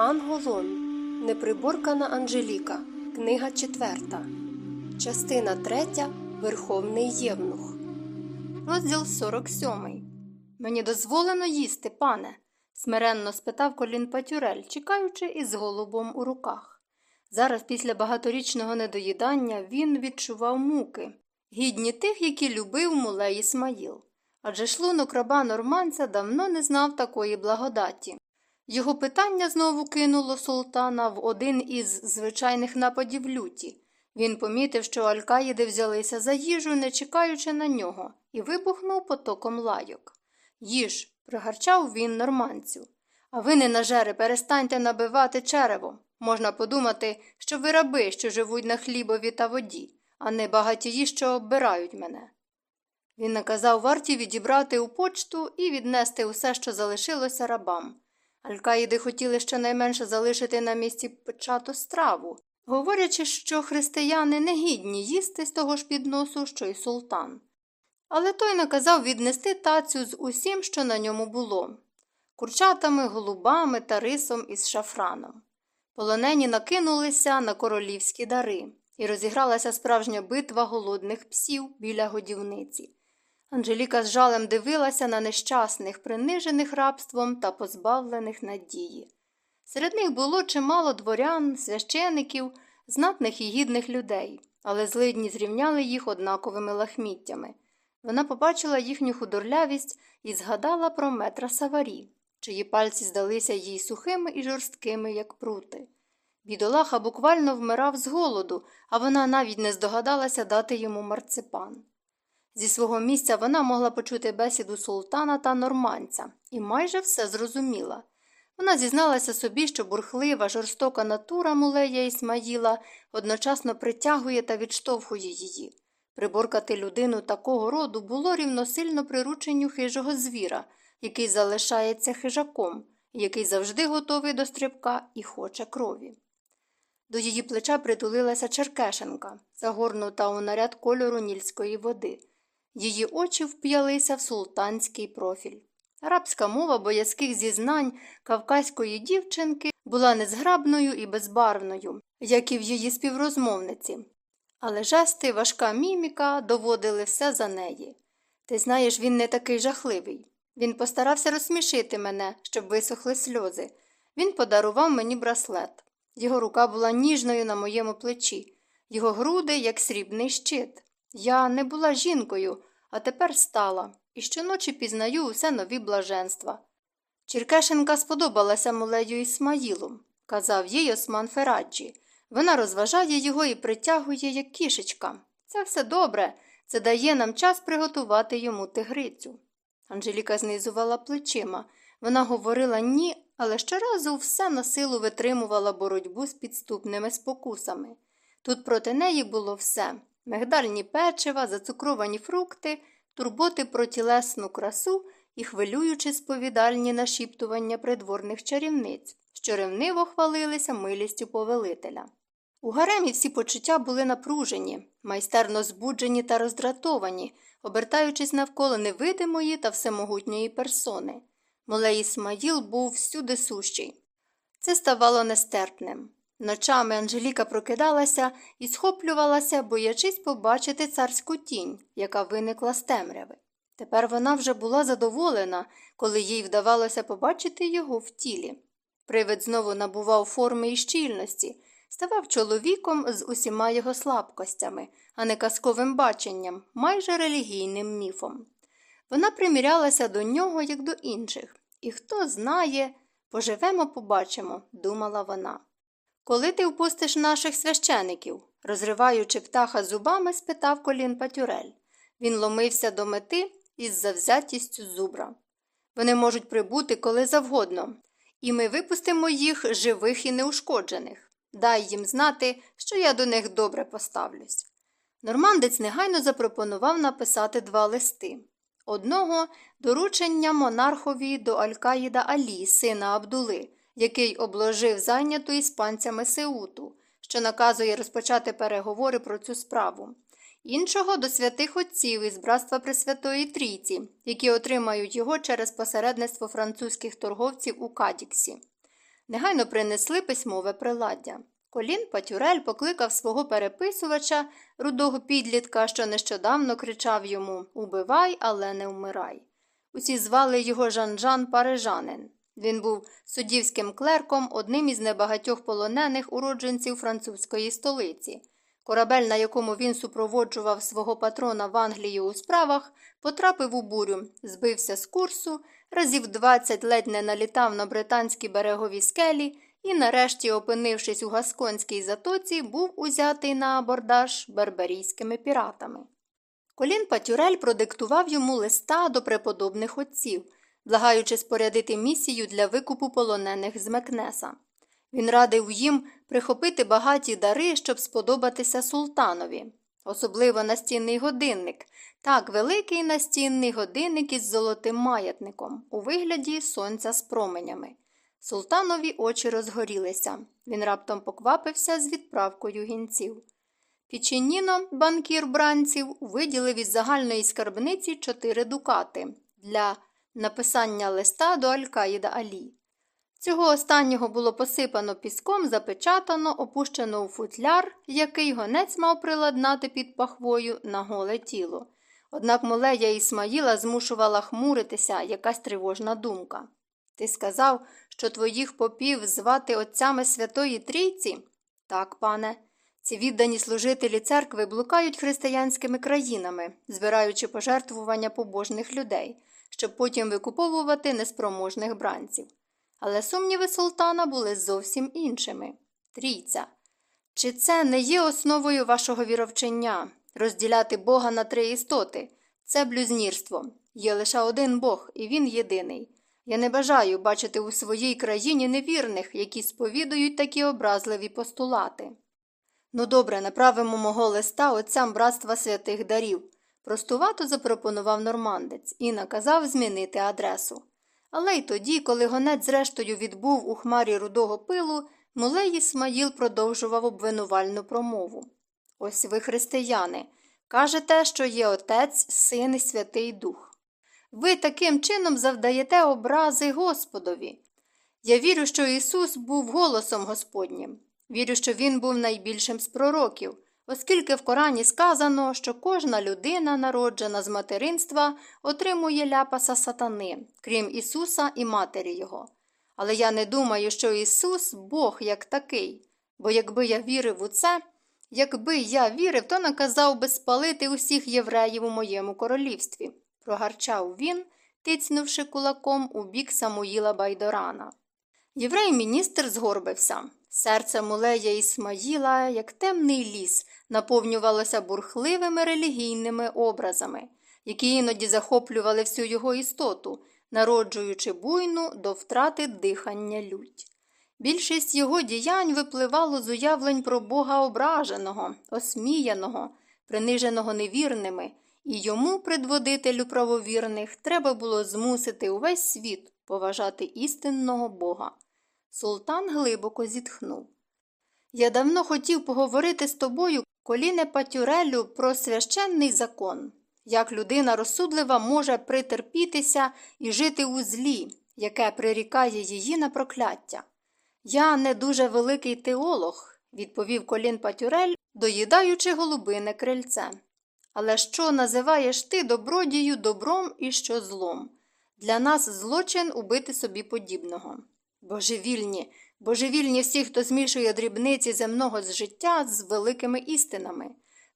Анголон. Неприборкана Анжеліка. Книга четверта. Частина третя. Верховний Євнух. Розділ 47. Мені дозволено їсти, пане. смиренно спитав колін Патюрель, чекаючи із голубом у руках. Зараз, після багаторічного недоїдання, він відчував муки, гідні тих, які любив мулей Ісмаїл. Адже шлунок раба норманця давно не знав такої благодаті. Його питання знову кинуло султана в один із звичайних нападів люті. Він помітив, що алькаїди взялися за їжу, не чекаючи на нього, і вибухнув потоком лайок. Їж, пригарчав він норманцю. А ви, ненажери, перестаньте набивати черево. Можна подумати, що ви раби, що живуть на хлібові та воді, а не багатії, що оббирають мене. Він наказав варті відібрати у почту і віднести усе, що залишилося рабам. Алькаїди хотіли щонайменше залишити на місці печату страву, говорячи, що християни не гідні їсти з того ж підносу, що й султан. Але той наказав віднести тацю з усім, що на ньому було курчатами, голубами та рисом із шафраном. Полонені накинулися на королівські дари, і розігралася справжня битва голодних псів біля годівниці. Анжеліка з жалем дивилася на нещасних, принижених рабством та позбавлених надії. Серед них було чимало дворян, священиків, знатних і гідних людей, але злидні зрівняли їх однаковими лахміттями. Вона побачила їхню худорлявість і згадала про метра Саварі, чиї пальці здалися їй сухими і жорсткими, як прути. Бідолаха буквально вмирав з голоду, а вона навіть не здогадалася дати йому марципан. Зі свого місця вона могла почути бесіду султана та норманця і майже все зрозуміла. Вона зізналася собі, що бурхлива, жорстока натура мулея Ісмаїла одночасно притягує та відштовхує її. Приборкати людину такого роду було рівносильно прирученню хижого звіра, який залишається хижаком, який завжди готовий до стрибка і хоче крові. До її плеча притулилася Черкешенка, загорнута у наряд кольору нільської води. Її очі вп'ялися в султанський профіль. Арабська мова боязких зізнань кавказької дівчинки була незграбною і безбарвною, як і в її співрозмовниці. Але жести, важка міміка доводили все за неї. Ти знаєш, він не такий жахливий. Він постарався розсмішити мене, щоб висохли сльози. Він подарував мені браслет. Його рука була ніжною на моєму плечі, його груди, як срібний щит. Я не була жінкою, а тепер стала, і щоночі пізнаю усе нові блаженства. Черкешенка сподобалася мулею Ісмаїлу, казав їй Осман Фераджі. Вона розважає його і притягує, як кішечка. Це все добре, це дає нам час приготувати йому тигрицю. Анжеліка знизувала плечима. Вона говорила ні, але щоразу все на силу витримувала боротьбу з підступними спокусами. Тут проти неї було все мигдальні печива, зацукровані фрукти, турботи про тілесну красу і хвилюючи сповідальні нашіптування придворних чарівниць, що ревниво хвалилися милістю повелителя. У гаремі всі почуття були напружені, майстерно збуджені та роздратовані, обертаючись навколо невидимої та всемогутньої персони. Молей Ісмаїл був всюди сущий. Це ставало нестерпним. Ночами Анжеліка прокидалася і схоплювалася, боячись побачити царську тінь, яка виникла з темряви. Тепер вона вже була задоволена, коли їй вдавалося побачити його в тілі. Привид знову набував форми і щільності, ставав чоловіком з усіма його слабкостями, а не казковим баченням, майже релігійним міфом. Вона примірялася до нього, як до інших, і хто знає, поживемо, побачимо, думала вона. Коли ти впустиш наших священиків? розриваючи птаха зубами, спитав колін Патюрель. Він ломився до мети із завзятістю зубра. Вони можуть прибути коли завгодно, і ми випустимо їх живих і неушкоджених. Дай їм знати, що я до них добре поставлюсь. Нормандець негайно запропонував написати два листи одного доручення монархові до Алькаїда Алі, сина Абдули який обложив зайняту іспанцями Сеуту, що наказує розпочати переговори про цю справу, іншого до святих отців із братства Пресвятої Трійці, які отримають його через посередництво французьких торговців у Кадіксі. Негайно принесли письмове приладдя. Колін Патюрель покликав свого переписувача, рудого підлітка, що нещодавно кричав йому Убивай, але не вмирай. Усі звали його Жан-Жан Парижанин. Він був суддівським клерком, одним із небагатьох полонених уродженців французької столиці. Корабель, на якому він супроводжував свого патрона в Англію у справах, потрапив у бурю, збився з курсу, разів двадцять ледь не налітав на британські берегові скелі і, нарешті, опинившись у Гасконській затоці, був узятий на абордаж берберійськими піратами. Колін Патюрель продиктував йому листа до преподобних отців, благаючи спорядити місію для викупу полонених з Мекнеса. Він радив їм прихопити багаті дари, щоб сподобатися султанові, особливо настінний годинник, так великий настінний годинник із золотим маятником, у вигляді сонця з променями. Султанові очі розгорілися. Він раптом поквапився з відправкою гінців. Піченіно, банкір бранців, виділив із загальної скарбниці чотири дукати для написання листа до Аль-Каїда Алі. Цього останнього було посипано піском, запечатано, опущено у футляр, який гонець мав приладнати під пахвою на голе тіло. Однак молея Ісмаїла змушувала хмуритися якась тривожна думка. Ти сказав, що твоїх попів звати отцями Святої Трійці? Так, пане. Ці віддані служителі церкви блукають християнськими країнами, збираючи пожертвування побожних людей, щоб потім викуповувати неспроможних бранців. Але сумніви султана були зовсім іншими. Трійця. Чи це не є основою вашого віровчення розділяти Бога на три істоти? Це блюзнірство. Є лише один Бог, і він єдиний. Я не бажаю бачити у своїй країні невірних, які сповідують такі образливі постулати. Ну, добре, направимо мого листа отцям братства святих дарів. Простувато запропонував нормандець і наказав змінити адресу. Але й тоді, коли гонець зрештою відбув у хмарі рудого пилу, Мулей Ісмаїл продовжував обвинувальну промову. Ось ви, християни, кажете, що є Отець, Син і Святий Дух. Ви таким чином завдаєте образи Господові. Я вірю, що Ісус був голосом Господнім. Вірю, що Він був найбільшим з пророків, оскільки в Корані сказано, що кожна людина, народжена з материнства, отримує ляпаса сатани, крім Ісуса і Матері Його. Але я не думаю, що Ісус Бог як такий, бо якби я вірив у це, якби я вірив, то наказав би спалити усіх євреїв у моєму королівстві, прогарчав він, тицнувши кулаком у бік Самуїла Байдорана. Єврей міністр згорбився. Серце мулея Ісмаїла, як темний ліс, наповнювалося бурхливими релігійними образами, які іноді захоплювали всю його істоту, народжуючи буйну до втрати дихання лють. Більшість його діянь випливало з уявлень про Бога ображеного, осміяного, приниженого невірними, і йому, предводителю правовірних, треба було змусити увесь світ поважати істинного Бога. Султан глибоко зітхнув. Я давно хотів поговорити з тобою, коліне Патюрелю, про священний закон, як людина розсудлива може притерпітися і жити у злі, яке прирікає її на прокляття. Я не дуже великий теолог, відповів колін Патюрель, доїдаючи голубине крильце. Але що називаєш ти добродію добром і що злом? Для нас злочин убити собі подібного. Божевільні, божевільні всі, хто змішує дрібниці земного з життя з великими істинами.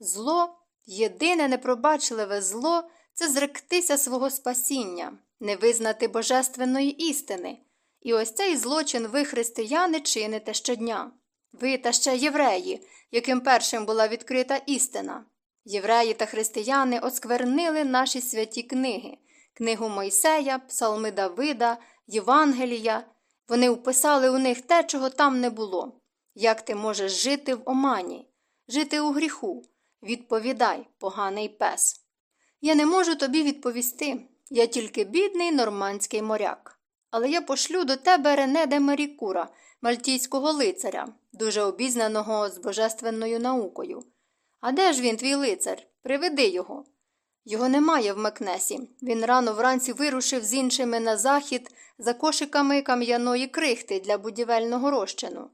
Зло, єдине непробачливе зло це зректися свого спасіння, не визнати божественної істини. І ось цей злочин ви, християни, чините щодня. Ви та ще євреї, яким першим була відкрита істина. Євреї та християни осквернили наші святі книги книгу Мойсея, Псалми Давида, Євангелія. Вони вписали у них те, чого там не було. Як ти можеш жити в омані, жити у гріху? Відповідай, поганий пес. Я не можу тобі відповісти. Я тільки бідний нормандський моряк. Але я пошлю до тебе Рене де Марікура, мальтійського лицаря, дуже обізнаного з божественною наукою. А де ж він, твій лицар? Приведи його. Його немає в Мекнесі. Він рано вранці вирушив з іншими на захід за кошиками кам'яної крихти для будівельного розчину.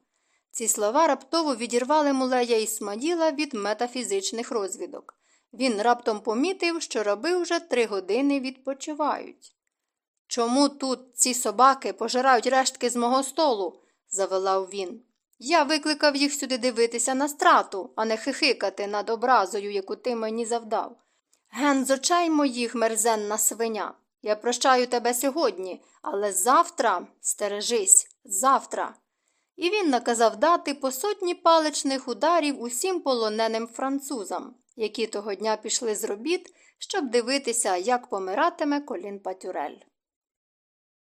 Ці слова раптово відірвали мулея Ісмаїла від метафізичних розвідок. Він раптом помітив, що раби вже три години відпочивають. Чому тут ці собаки пожирають рештки з мого столу? завелав він. Я викликав їх сюди дивитися на страту, а не хихикати над образою, яку ти мені завдав. Ген з очей моїх мерзенна свиня. Я прощаю тебе сьогодні, але завтра стережись, завтра. І він наказав дати по сотні паличних ударів усім полоненим французам, які того дня пішли з робіт, щоб дивитися, як помиратиме колін Патюрель.